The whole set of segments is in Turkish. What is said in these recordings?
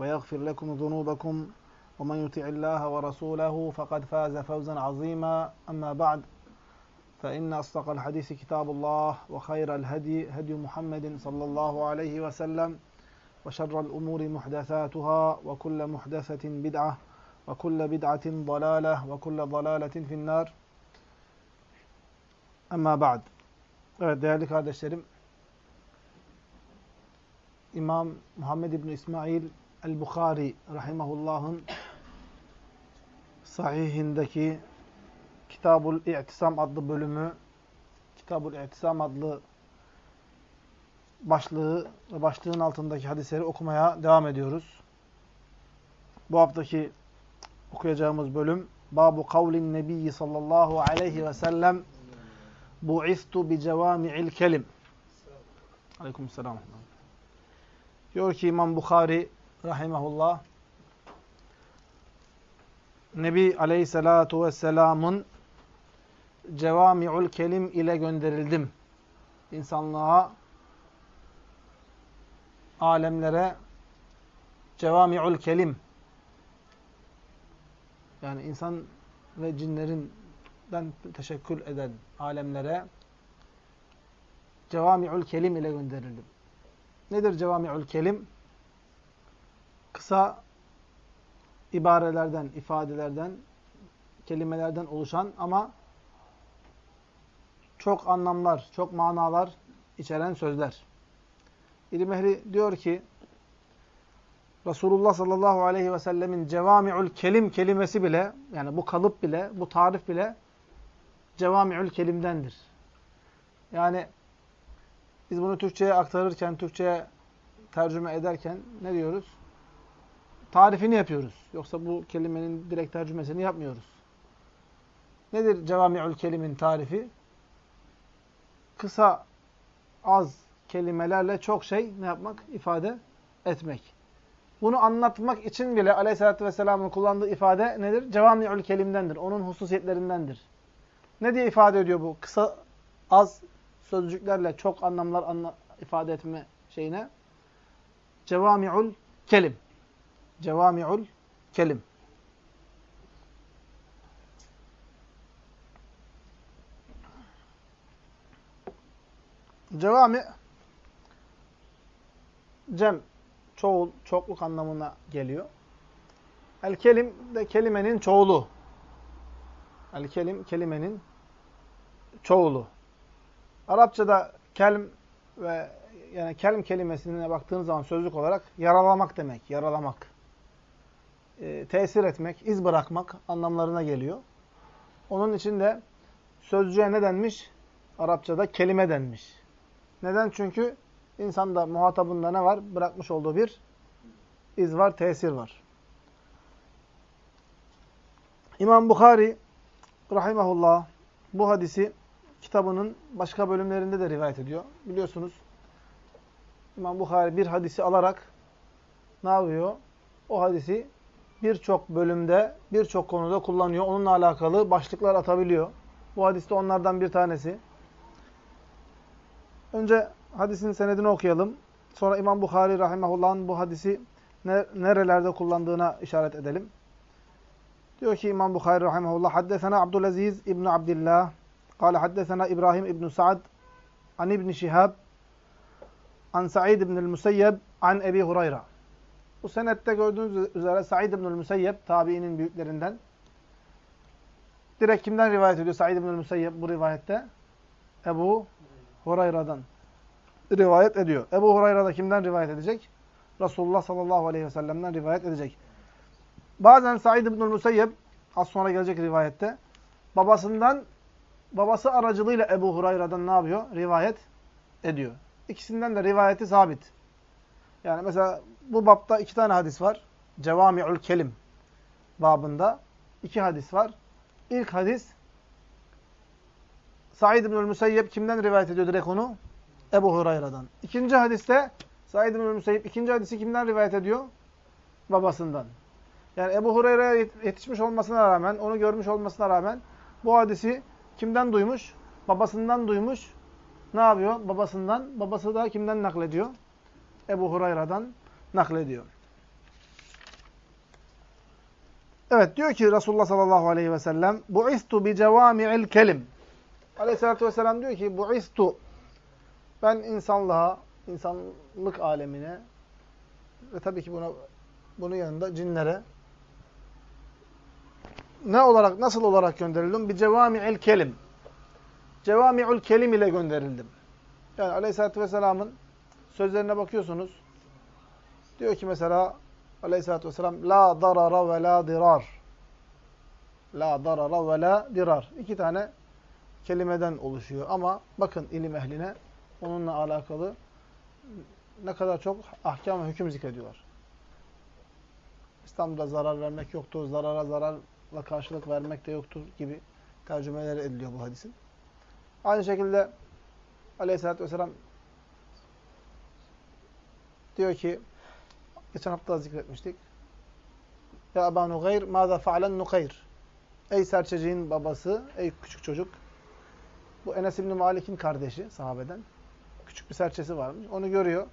ويغفر لكم ذنوبكم ومن يطع الله ورسوله فقد فاز فوزا عظيما أما بعد فإن أصدق الحديث كتاب الله وخير الهدي هدي محمد صلى الله عليه وسلم وشر الأمور محدثاتها وكل محدثة بدعة وكل بدعة ضلالة وكل ضلالة في النار Ama ba'd. Evet değerli kardeşlerim. İmam Muhammed İbni İsmail El-Bukhari rahimahullah'ın sahihindeki Kitabul İ'tisam adlı bölümü Kitabul İ'tisam adlı başlığı ve başlığın altındaki hadisleri okumaya devam ediyoruz. Bu haftaki okuyacağımız bölüm Babu kavlin Nebiyyi sallallahu aleyhi ve sellem Bu'istu bi cevami'il kelim. Aleykümselam. Diyor ki İmam Bukhari rahimahullah Nebi aleyhissalatu vesselamın cevami'ul kelim ile gönderildim. İnsanlığa, alemlere cevami'ul kelim yani insan ve cinlerinden teşekkül eden alemlere cevami'ul kelim ile gönderildim. Nedir cevami'ul kelim? Kısa ibarelerden, ifadelerden, kelimelerden oluşan ama çok anlamlar, çok manalar içeren sözler. İlim ehli diyor ki Resulullah sallallahu aleyhi ve sellemin cevami'ül kelim kelimesi bile yani bu kalıp bile, bu tarif bile cevami'ül kelimdendir. Yani biz bunu Türkçe'ye aktarırken, Türkçe'ye tercüme ederken ne diyoruz? Tarifini yapıyoruz. Yoksa bu kelimenin direkt tercümesini yapmıyoruz. Nedir cevami'ül kelimin tarifi? Kısa, az kelimelerle çok şey ne yapmak? ifade etmek. Bunu anlatmak için bile Aleyhisselatü vesselamın kullandığı ifade nedir? Cevami'ül kelimdendir. Onun hususiyetlerindendir. Ne diye ifade ediyor bu? Kısa, az sözcüklerle çok anlamlar anla ifade etme şeyine. Cevami'ül kelim. Cevami'ül kelim. Cevami cem çoğul, çokluk anlamına geliyor. El kelim de kelimenin çoğulu. El kelim kelimenin çoğulu. Arapçada kelm ve yani kelm kelimesine baktığınız zaman sözlük olarak yaralamak demek. Yaralamak. E, tesir etmek, iz bırakmak anlamlarına geliyor. Onun için de sözcüğe ne denmiş? Arapçada kelime denmiş. Neden? Çünkü insanda, muhatabında ne var? Bırakmış olduğu bir iz var, tesir var. İmam Bukhari rahimahullah bu hadisi kitabının başka bölümlerinde de rivayet ediyor. Biliyorsunuz İmam Bukhari bir hadisi alarak ne yapıyor? O hadisi birçok bölümde, birçok konuda kullanıyor. Onunla alakalı başlıklar atabiliyor. Bu hadiste onlardan bir tanesi. Önce hadisin senedini okuyalım. Sonra İmam Bukhari rahimahullah'ın bu hadisi nerelerde kullandığına işaret edelim. Diyor ki İmam Bukhari rahimahullah Haddesena Abdülaziz İbn Abdillah قال حدثنا إبراهيم بن سعد عن ابن شهاب عن سعيد بن المسيب عن أبي هريرة bu senette gördüğünüz üzere Said İbnül Müseyyep tabiinin büyüklerinden. Direkt kimden rivayet ediyor Said İbnül Müseyyep bu rivayette? Ebu Hurayra'dan rivayet ediyor. Ebu Hurayra da kimden rivayet edecek? Resulullah sallallahu aleyhi ve sellem'den rivayet edecek. Bazen Said İbnül Müseyyep az sonra gelecek rivayette babasından babası aracılığıyla Ebu Hurayra'dan ne yapıyor? Rivayet ediyor. İkisinden de rivayeti sabit. Yani mesela bu bapta iki tane hadis var. Cevami'ül Kelim babında iki hadis var. İlk hadis Said İbnül Müseyyep kimden rivayet ediyor direkt onu? Ebu Hurayra'dan. İkinci hadiste Said İbnül Müseyyep ikinci hadisi kimden rivayet ediyor? Babasından. Yani Ebu Hurayra'ya yetişmiş olmasına rağmen, onu görmüş olmasına rağmen bu hadisi kimden duymuş? Babasından duymuş. Ne yapıyor? Babasından. Babası da kimden naklediyor? Ebu Hurayra'dan naklediyor. Evet diyor ki Resulullah sallallahu aleyhi ve sellem Bu'istu bi cevami'il kelim. Aleyhissalatü vesselam diyor ki Bu'istu ben insanlığa, insanlık alemine ve tabii ki buna bunun yanında cinlere ne olarak, nasıl olarak gönderildim? Bir cevami'il kelim. Cevami'ül kelim ile gönderildim. Yani Aleyhisselatü Vesselam'ın sözlerine bakıyorsunuz. Diyor ki mesela Aleyhisselatü Vesselam La darara ve la dirar. La darara ve la dirar. İki tane kelimeden oluşuyor. Ama bakın ilim ehline onunla alakalı ne kadar çok ahkam ve hüküm zikrediyorlar. İslam'da zarar vermek yoktur, zarara zararla karşılık vermek de yoktur gibi tercümeler ediliyor bu hadisin. Aynı şekilde Aleyhisselatü Vesselam diyor ki geçen hafta zikretmiştik. Ya Eba Nugayr mâzâ fe'alen Nukayr. Ey serçeciğin babası, ey küçük çocuk. Bu Enes İbni Malik'in kardeşi sahabeden. Küçük bir serçesi varmış. Onu görüyor.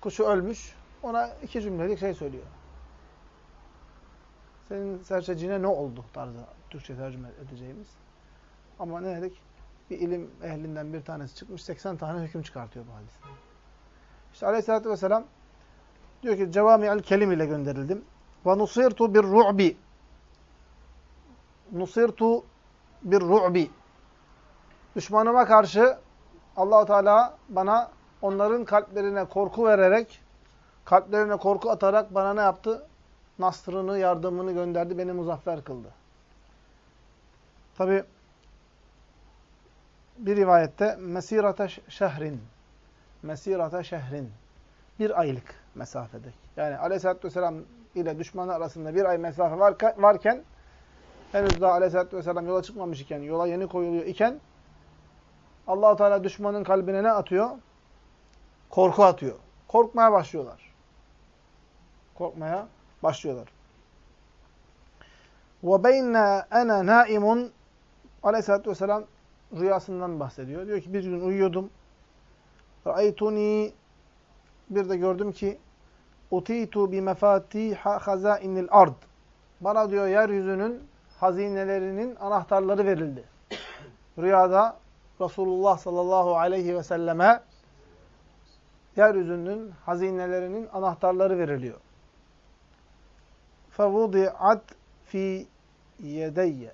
Kuşu ölmüş. Ona iki cümlelik şey söylüyor. Senin serçeciğine ne oldu tarzı Türkçe tercüme edeceğimiz. Ama ne dedik? Bir ilim ehlinden bir tanesi çıkmış 80 tane hüküm çıkartıyor bu hadiste. İşte aleyhissalatü vesselam diyor ki cevami'el kelim ile gönderildim. Ve nusirtu bir ru'bi. Nusirtu bir ru'bi. Düşmanıma karşı Allahu Teala bana onların kalplerine korku vererek, kalplerine korku atarak bana ne yaptı? Nasrını, yardımını gönderdi, beni muzaffer kıldı. Tabi bir rivayette mesirata şehrin, mesirata şehrin, bir aylık mesafede. Yani aleyhissalatü vesselam ile düşmanı arasında bir ay mesafe varken, henüz daha aleyhissalatü vesselam yola çıkmamış iken, yola yeni koyuluyor iken, allah Teala düşmanın kalbine ne atıyor? Korku atıyor. Korkmaya başlıyorlar. Korkmaya başlıyorlar. وَبَيْنَا ana naimun Aleyhisselatü Vesselam rüyasından bahsediyor. Diyor ki bir gün uyuyordum. Ra'aytuni bir de gördüm ki utitu bi mefatiha hazainil ard. Bana diyor yeryüzünün hazinelerinin anahtarları verildi. Rüyada Resulullah sallallahu aleyhi ve selleme yeryüzünün hazinelerinin anahtarları veriliyor. فَوُضِعَتْ fi yedeyye.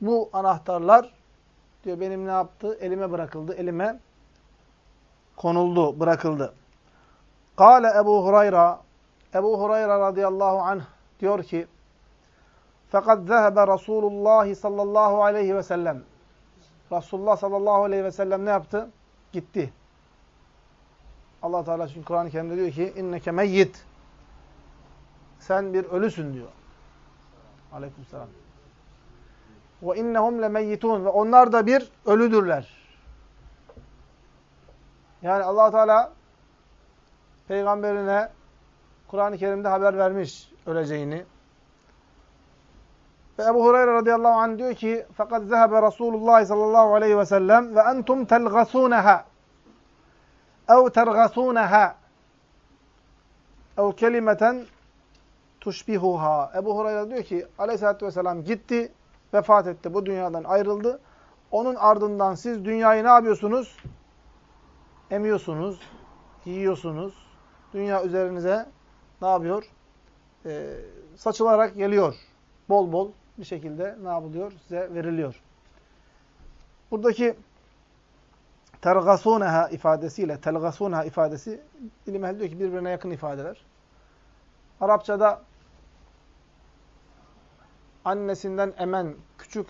Bu anahtarlar diyor benim ne yaptı? Elime bırakıldı. Elime konuldu, bırakıldı. Kale Ebu Hurayra Ebu Hurayra radıyallahu anh diyor ki fakat zehebe Resulullah sallallahu aleyhi ve sellem Resulullah sallallahu aleyhi ve sellem ne yaptı? Gitti. Allah Teala çünkü Kur'an-ı Kerim'de diyor ki inneke meyyit sen bir ölüsün diyor. Aleykümselam. Ve innehum lemeyyitun ve onlar da bir ölüdürler. Yani Allah Teala peygamberine Kur'an-ı Kerim'de haber vermiş öleceğini. Ve Ebu Hureyre radıyallahu anh diyor ki fakat zehebe Resulullah sallallahu aleyhi ve sellem ve entum telgasuneha ev tergasuneha ev kelimeten tuşbihuha. Ebu Hureyre diyor ki aleyhissalatü vesselam gitti, vefat etti, bu dünyadan ayrıldı. Onun ardından siz dünyayı ne yapıyorsunuz? Emiyorsunuz, yiyorsunuz, dünya üzerinize ne yapıyor? Ee, saçılarak geliyor. Bol bol bir şekilde ne yapılıyor? Size veriliyor. Buradaki tergasuneha ifadesiyle telgasuneha ifadesi ilim ehli diyor ki birbirine yakın ifadeler. Arapçada annesinden emen küçük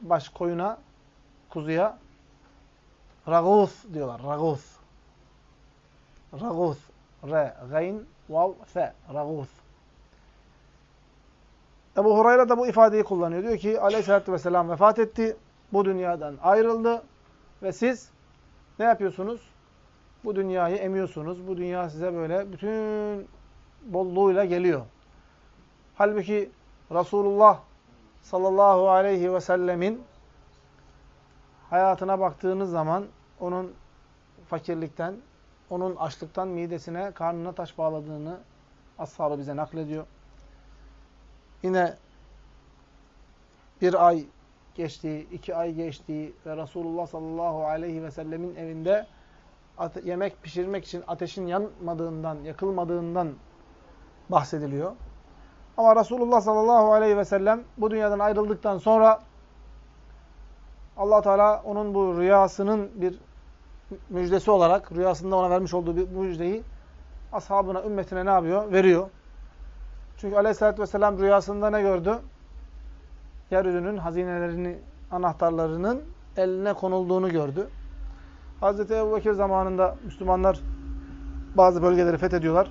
baş koyuna, kuzuya ragus diyorlar. Ragus. Ragus. Re, gayn, vav, fe. Ragus. Ebu Hureyre de bu ifadeyi kullanıyor. Diyor ki aleyhissalatü vesselam vefat etti. Bu dünyadan ayrıldı. Ve siz ne yapıyorsunuz? Bu dünyayı emiyorsunuz. Bu dünya size böyle bütün bolluğuyla geliyor. Halbuki Resulullah sallallahu aleyhi ve sellemin hayatına baktığınız zaman onun fakirlikten, onun açlıktan midesine, karnına taş bağladığını ashabı bize naklediyor. Yine bir ay geçtiği, iki ay geçtiği ve Resulullah sallallahu aleyhi ve sellemin evinde yemek pişirmek için ateşin yanmadığından, yakılmadığından bahsediliyor. Ama Resulullah sallallahu aleyhi ve sellem bu dünyadan ayrıldıktan sonra allah Teala onun bu rüyasının bir müjdesi olarak, rüyasında ona vermiş olduğu bir müjdeyi ashabına, ümmetine ne yapıyor? Veriyor. Çünkü aleyhissalatü vesselam rüyasında ne gördü? Yeryüzünün hazinelerini, anahtarlarının eline konulduğunu gördü. Hazreti Ebu Bekir zamanında Müslümanlar bazı bölgeleri fethediyorlar.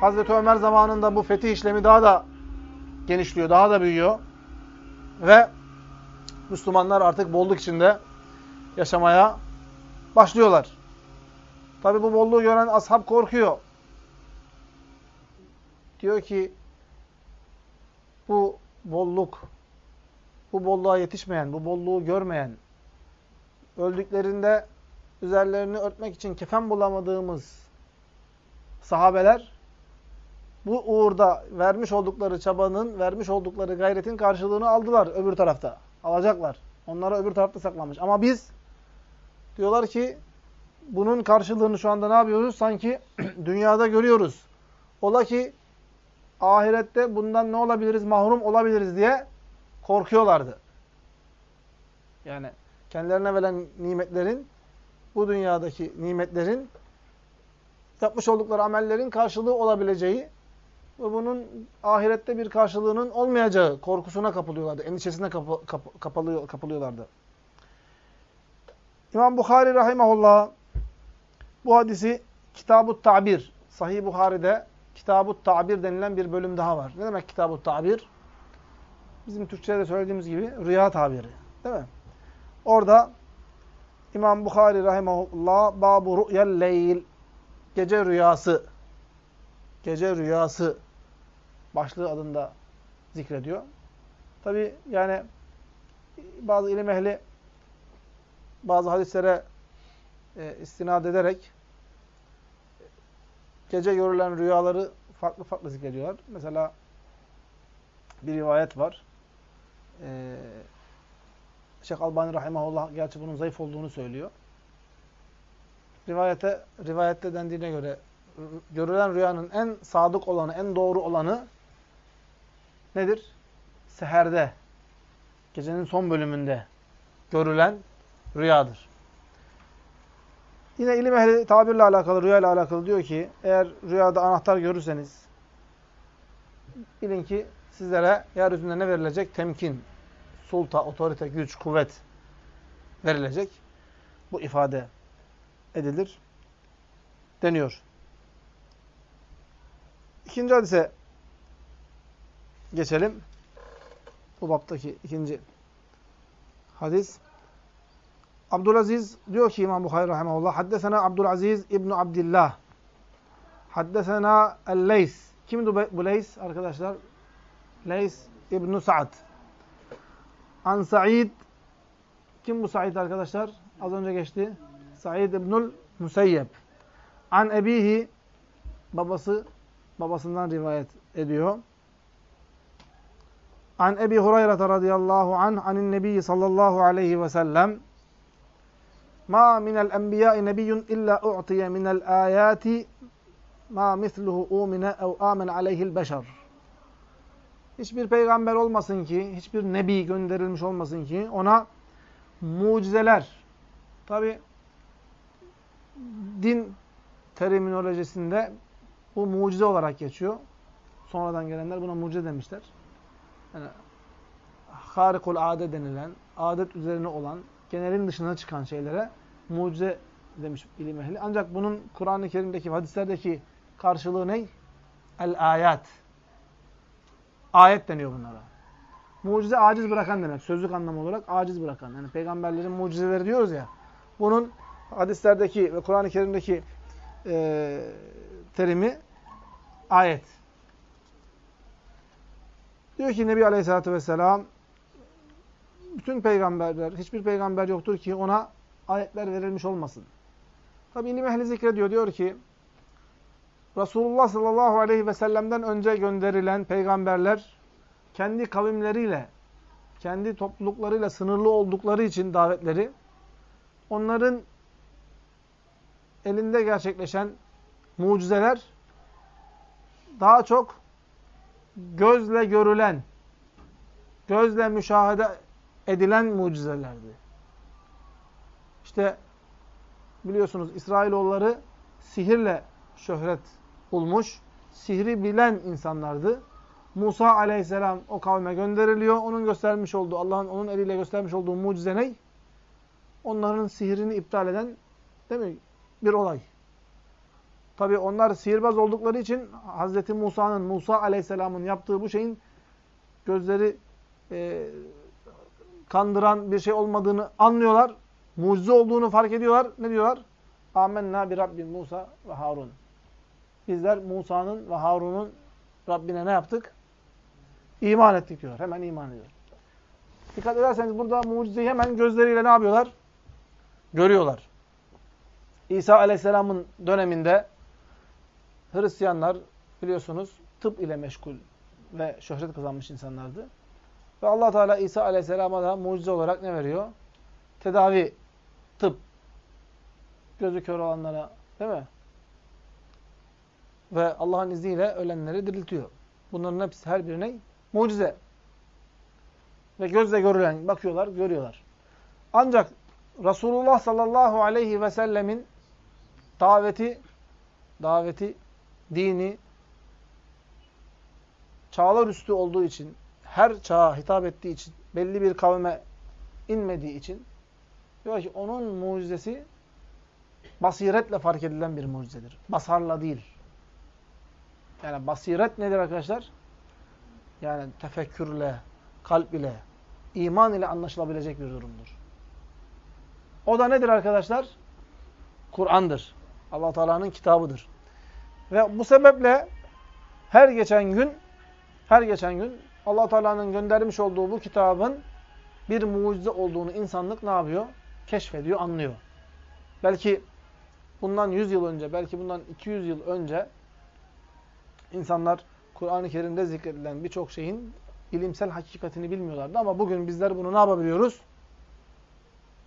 Hazreti Ömer zamanında bu fetih işlemi daha da genişliyor, daha da büyüyor. Ve Müslümanlar artık bolluk içinde yaşamaya başlıyorlar. Tabi bu bolluğu gören ashab korkuyor. Diyor ki bu bolluk, bu bolluğa yetişmeyen, bu bolluğu görmeyen, öldüklerinde üzerlerini örtmek için kefen bulamadığımız sahabeler bu uğurda vermiş oldukları çabanın, vermiş oldukları gayretin karşılığını aldılar öbür tarafta. Alacaklar. Onlara öbür tarafta saklanmış. Ama biz diyorlar ki bunun karşılığını şu anda ne yapıyoruz? Sanki dünyada görüyoruz. Ola ki ahirette bundan ne olabiliriz? Mahrum olabiliriz diye korkuyorlardı. Yani kendilerine verilen nimetlerin, bu dünyadaki nimetlerin yapmış oldukları amellerin karşılığı olabileceği ve bunun ahirette bir karşılığının olmayacağı korkusuna kapılıyorlardı. Endişesine kapı, kap, kapalıyor, kapılıyorlardı. İmam Bukhari rahimahullah bu hadisi Kitab-ı Ta'bir, Sahih Bukhari'de Kitab-ı Ta'bir denilen bir bölüm daha var. Ne demek Kitab-ı Ta'bir? Bizim Türkçe'de söylediğimiz gibi rüya tabiri. Değil mi? Orada İmam Bukhari rahimahullah Babu Ru'yel Leyl Gece rüyası Gece rüyası başlığı adında zikrediyor. Tabi yani bazı ilim ehli bazı hadislere e, istinad ederek gece görülen rüyaları farklı farklı zikrediyorlar. Mesela bir rivayet var. Ee, Şeyh Albani Rahimahullah gerçi bunun zayıf olduğunu söylüyor. Rivayete, rivayette dendiğine göre görülen rüyanın en sadık olanı, en doğru olanı nedir? Seherde, gecenin son bölümünde görülen rüyadır. Yine ilim ehli tabirle alakalı, rüya ile alakalı diyor ki, eğer rüyada anahtar görürseniz, bilin ki sizlere yeryüzünde ne verilecek? Temkin, sulta, otorite, güç, kuvvet verilecek. Bu ifade edilir deniyor. İkinci hadise geçelim. Bu baptaki ikinci hadis. Abdülaziz diyor ki İmam Bukhari rahimahullah Haddesena Abdülaziz İbn Abdillah Haddesena El-Leys Kimdi bu Leys arkadaşlar? Leys İbn Sa'd An Sa'id Kim bu Sa'id arkadaşlar? Az önce geçti. Sa'id İbnül Musayyeb An Ebihi babası babasından rivayet ediyor. An Ebi Hureyre radıyallahu anh anin Nebi sallallahu aleyhi ve sellem Ma minel enbiya'i nebiyyun illa u'tiye minel ayati ma misluhu umine ev amen aleyhil beşer. Hiçbir peygamber olmasın ki, hiçbir nebi gönderilmiş olmasın ki ona mucizeler. Tabi din terminolojisinde bu mucize olarak geçiyor. Sonradan gelenler buna mucize demişler. Yani harikul ade denilen, adet üzerine olan, genelin dışına çıkan şeylere mucize demiş ilim ehli. Ancak bunun Kur'an-ı Kerim'deki, hadislerdeki karşılığı ne? El-ayat. Ayet deniyor bunlara. Mucize aciz bırakan demek. Sözlük anlamı olarak aciz bırakan. Yani peygamberlerin mucizeleri diyoruz ya. Bunun hadislerdeki ve Kur'an-ı Kerim'deki e, terimi ayet. Diyor ki Nebi Aleyhisselatü Vesselam bütün peygamberler, hiçbir peygamber yoktur ki ona ayetler verilmiş olmasın. Tabi ilim ehli zikrediyor. Diyor ki Resulullah sallallahu aleyhi ve sellem'den önce gönderilen peygamberler kendi kavimleriyle, kendi topluluklarıyla sınırlı oldukları için davetleri onların elinde gerçekleşen mucizeler daha çok gözle görülen, gözle müşahede edilen mucizelerdi. İşte biliyorsunuz İsrailoğulları sihirle şöhret bulmuş, sihri bilen insanlardı. Musa aleyhisselam o kavme gönderiliyor. Onun göstermiş olduğu, Allah'ın onun eliyle göstermiş olduğu mucize ne? Onların sihirini iptal eden değil mi? Bir olay. Tabi onlar sihirbaz oldukları için Hz. Musa'nın, Musa aleyhisselamın yaptığı bu şeyin gözleri e, kandıran bir şey olmadığını anlıyorlar. Mucize olduğunu fark ediyorlar. Ne diyorlar? Amenna bi Rabbin Musa ve Harun. Bizler Musa'nın ve Harun'un Rabbine ne yaptık? İman ettik diyor. Hemen iman ediyor. Dikkat ederseniz burada mucizeyi hemen gözleriyle ne yapıyorlar? Görüyorlar. İsa Aleyhisselam'ın döneminde Hristiyanlar biliyorsunuz tıp ile meşgul ve şöhret kazanmış insanlardı. Ve allah Teala İsa Aleyhisselam'a da mucize olarak ne veriyor? Tedavi, tıp. Gözü kör olanlara değil mi? Ve Allah'ın izniyle ölenleri diriltiyor. Bunların hepsi her birine mucize. Ve gözle görülen, bakıyorlar, görüyorlar. Ancak Resulullah sallallahu aleyhi ve sellemin daveti, daveti, dini çağlar üstü olduğu için, her çağa hitap ettiği için, belli bir kavme inmediği için diyor ki onun mucizesi basiretle fark edilen bir mucizedir. Basarla değil. Yani basiret nedir arkadaşlar? Yani tefekkürle, kalp ile, iman ile anlaşılabilecek bir durumdur. O da nedir arkadaşlar? Kur'an'dır. allah Teala'nın kitabıdır. Ve bu sebeple her geçen gün her geçen gün allah Teala'nın göndermiş olduğu bu kitabın bir mucize olduğunu insanlık ne yapıyor? Keşfediyor, anlıyor. Belki bundan 100 yıl önce, belki bundan 200 yıl önce insanlar Kur'an-ı Kerim'de zikredilen birçok şeyin bilimsel hakikatini bilmiyorlardı. Ama bugün bizler bunu ne yapabiliyoruz?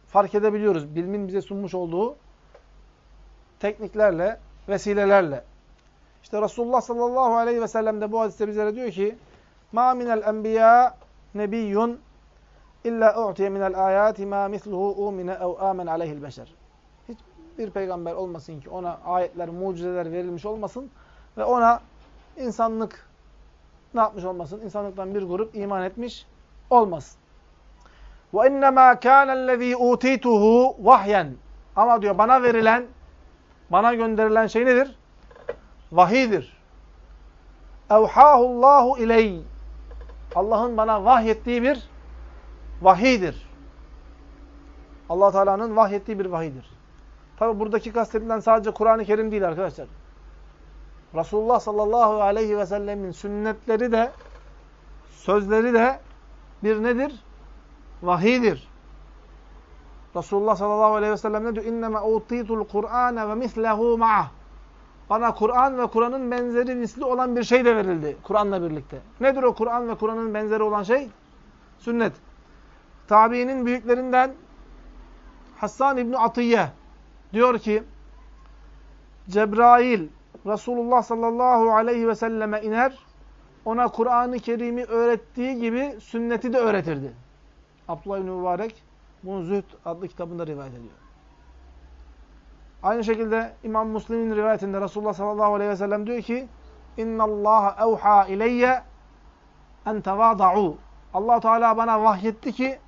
Fark edebiliyoruz. Bilimin bize sunmuş olduğu tekniklerle, vesilelerle. İşte Resulullah sallallahu aleyhi ve sellem de bu hadiste bizlere diyor ki مَا مِنَ الْاَنْبِيَا نَبِيٌّ İlla u'tiye minel ayati ma misluhu umine ev amen aleyhil beşer. Hiçbir peygamber olmasın ki ona ayetler, mucizeler verilmiş olmasın ve ona insanlık ne yapmış olmasın? İnsanlıktan bir grup iman etmiş olmasın. Ve innemâ kânellezî utîtuhu vahyen. Ama diyor bana verilen, bana gönderilen şey nedir? Vahidir. Evhâhullâhu iley. Allah'ın bana vahyettiği bir vahidir. allah Teala'nın vahyettiği bir vahidir. Tabi buradaki kastedilen sadece Kur'an-ı Kerim değil arkadaşlar. Resulullah sallallahu aleyhi ve sellemin sünnetleri de, sözleri de bir nedir? Vahidir. Resulullah sallallahu aleyhi ve sellem ne diyor? İnneme utitul Kur'ane ve mislehu ma'ah. Bana Kur'an ve Kur'an'ın benzeri misli olan bir şey de verildi Kur'an'la birlikte. Nedir o Kur'an ve Kur'an'ın benzeri olan şey? Sünnet. Tabiinin büyüklerinden Hassan İbni Atiye diyor ki Cebrail Resulullah sallallahu aleyhi ve selleme iner. Ona Kur'an-ı Kerim'i öğrettiği gibi sünneti de öğretirdi. Abdullah İbni Mübarek bunu Zühd adlı kitabında rivayet ediyor. Aynı şekilde İmam Müslim'in rivayetinde Resulullah sallallahu aleyhi ve sellem diyor ki اِنَّ اللّٰهَ اَوْحَى اِلَيَّ اَنْ تَوَاضَعُوا allah Teala bana vahyetti ki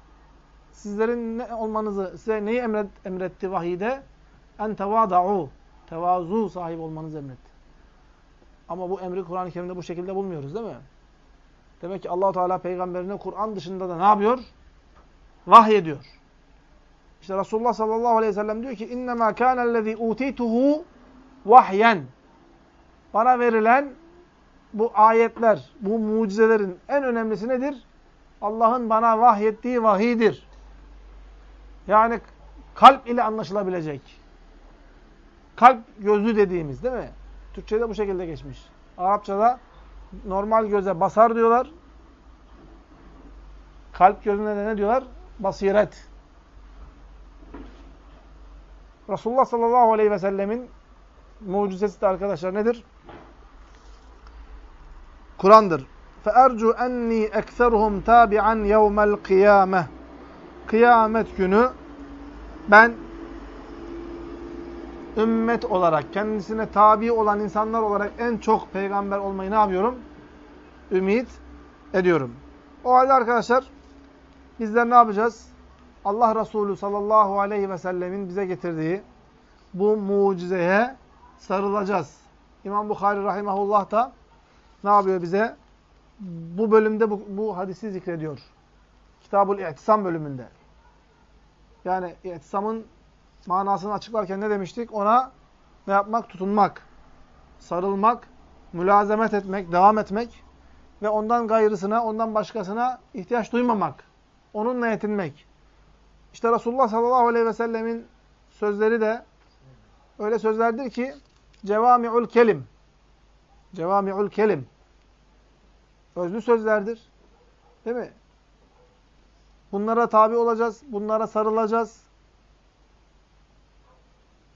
sizlerin ne olmanızı, size neyi emret, emretti vahide? En tevada'u. Tevazu sahibi olmanızı emretti. Ama bu emri Kur'an-ı Kerim'de bu şekilde bulmuyoruz değil mi? Demek ki allah Teala peygamberine Kur'an dışında da ne yapıyor? Vahy ediyor. İşte Resulullah sallallahu aleyhi ve sellem diyor ki اِنَّمَا كَانَ الَّذ۪ي اُوتِيتُهُ vahyen. Bana verilen bu ayetler, bu mucizelerin en önemlisi nedir? Allah'ın bana vahyettiği vahidir. Yani kalp ile anlaşılabilecek. Kalp gözü dediğimiz değil mi? Türkçe'de bu şekilde geçmiş. Arapçada normal göze basar diyorlar. Kalp gözüne de ne diyorlar? Basiret. Resulullah sallallahu aleyhi ve sellemin mucizesi de arkadaşlar nedir? Kur'an'dır. فَاَرْجُ اَنِّي اَكْثَرُهُمْ تَابِعًا يَوْمَ الْقِيَامَةِ Kıyamet günü ben ümmet olarak, kendisine tabi olan insanlar olarak en çok peygamber olmayı ne yapıyorum? Ümit ediyorum. O halde arkadaşlar bizler ne yapacağız? Allah Resulü sallallahu aleyhi ve sellemin bize getirdiği bu mucizeye sarılacağız. İmam Bukhari rahimahullah da ne yapıyor bize? Bu bölümde bu, bu hadisi zikrediyor. Kitabul İhtisam bölümünde. Yani ihtisamın manasını açıklarken ne demiştik? Ona ne yapmak? Tutunmak, sarılmak, mülazemet etmek, devam etmek ve ondan gayrısına, ondan başkasına ihtiyaç duymamak. Onunla yetinmek. İşte Resulullah sallallahu aleyhi ve sellemin sözleri de öyle sözlerdir ki cevami'ul kelim. Cevami'ul kelim. Özlü sözlerdir. Değil mi? Bunlara tabi olacağız. Bunlara sarılacağız.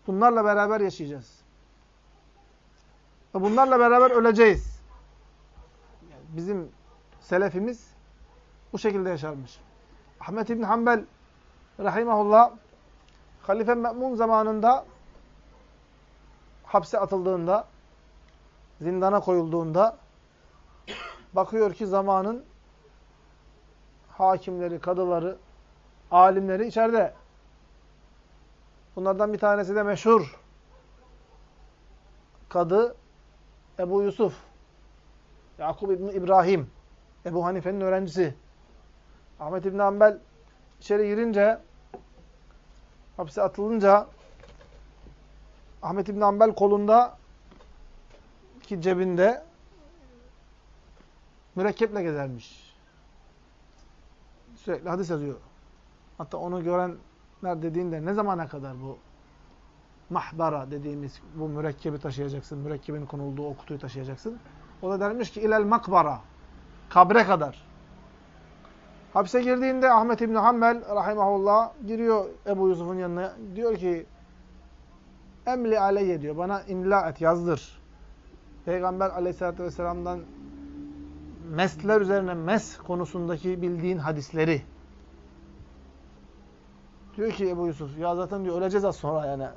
Bunlarla beraber yaşayacağız. Ve bunlarla beraber öleceğiz. Bizim selefimiz bu şekilde yaşarmış. Ahmet İbn Hanbel rahimahullah Halife Me'mun zamanında hapse atıldığında zindana koyulduğunda bakıyor ki zamanın hakimleri, kadıları, alimleri içeride. Bunlardan bir tanesi de meşhur kadı Ebu Yusuf. Yakub İbni İbrahim. Ebu Hanife'nin öğrencisi. Ahmet İbni Hanbel içeri girince hapse atılınca Ahmet İbni Hanbel kolunda ki cebinde mürekkeple gezermiş. Sürekli hadis yazıyor. Hatta onu görenler dediğinde ne zamana kadar bu mahbara dediğimiz bu mürekkebi taşıyacaksın, mürekkebin konulduğu o kutuyu taşıyacaksın. O da dermiş ki ilel makbara, kabre kadar. Hapse girdiğinde Ahmet İbni Hanbel rahimahullah giriyor Ebu Yusuf'un yanına. Diyor ki emli aleyye diyor. Bana imla et, yazdır. Peygamber aleyhissalatü vesselam'dan mesler üzerine mes konusundaki bildiğin hadisleri. Diyor ki Ebu Yusuf, ya zaten diyor öleceğiz az sonra yani.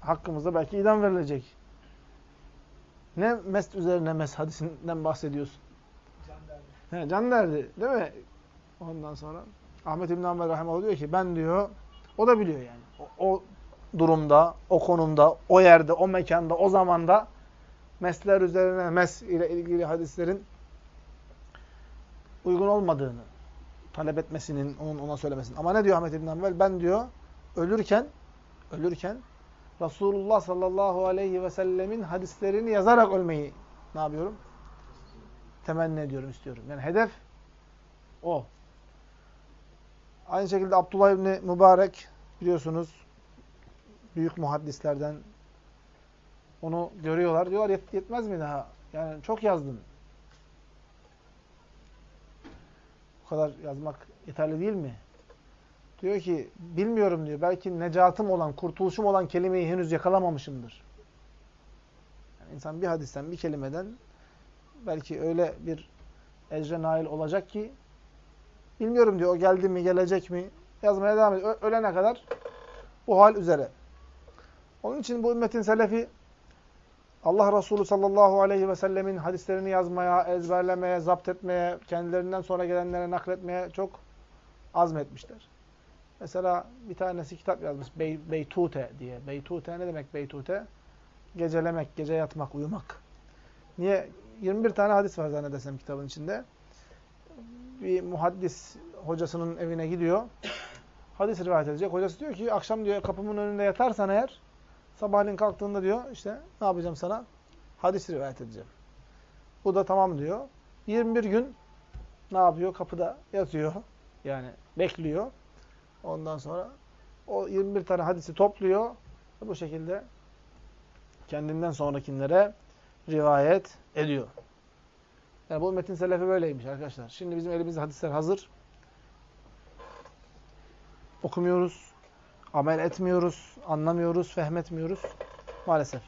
Hakkımızda belki idam verilecek. Ne mest üzerine mes hadisinden bahsediyorsun? Can derdi. He, can derdi değil mi? Ondan sonra Ahmet İbn Hanbel Rahimahullah diyor ki ben diyor, o da biliyor yani. O, o durumda, o konumda, o yerde, o mekanda, o zamanda mesler üzerine mes ile ilgili hadislerin uygun olmadığını talep etmesinin, onun ona söylemesinin. Ama ne diyor Ahmet İbn Hanbel? Ben diyor ölürken ölürken Resulullah sallallahu aleyhi ve sellemin hadislerini yazarak ölmeyi ne yapıyorum? Temenni ediyorum, istiyorum. Yani hedef o. Aynı şekilde Abdullah İbni Mübarek biliyorsunuz büyük muhaddislerden onu görüyorlar. Diyorlar yet yetmez mi daha? Yani çok yazdın. Bu kadar yazmak yeterli değil mi? Diyor ki bilmiyorum diyor. Belki necatım olan, kurtuluşum olan kelimeyi henüz yakalamamışımdır. İnsan bir hadisten, bir kelimeden belki öyle bir ecre nail olacak ki bilmiyorum diyor o geldi mi, gelecek mi yazmaya devam ediyor. Ölene kadar bu hal üzere. Onun için bu ümmetin selefi Allah Resulü sallallahu aleyhi ve sellemin hadislerini yazmaya, ezberlemeye, zapt etmeye, kendilerinden sonra gelenlere nakletmeye çok azmetmişler. Mesela bir tanesi kitap yazmış. Bey, beytute diye. Beytute ne demek beytute? Gecelemek, gece yatmak, uyumak. Niye? 21 tane hadis var zannedersem kitabın içinde. Bir muhaddis hocasının evine gidiyor. Hadis rivayet edecek. Hocası diyor ki akşam diyor kapımın önünde yatarsan eğer sabahleyin kalktığında diyor işte ne yapacağım sana? Hadis rivayet edeceğim. Bu da tamam diyor. 21 gün ne yapıyor? Kapıda yatıyor. Yani bekliyor. Ondan sonra o 21 tane hadisi topluyor. Bu şekilde kendinden sonrakilere rivayet ediyor. Yani bu metin selefi böyleymiş arkadaşlar. Şimdi bizim elimizde hadisler hazır. Okumuyoruz, amel etmiyoruz, anlamıyoruz, fehmetmiyoruz. Maalesef.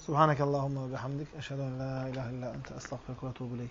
Subhanakallahumma ve bihamdik. Eşhedü en la ilahe illa ente estağfiruke ve etûbü.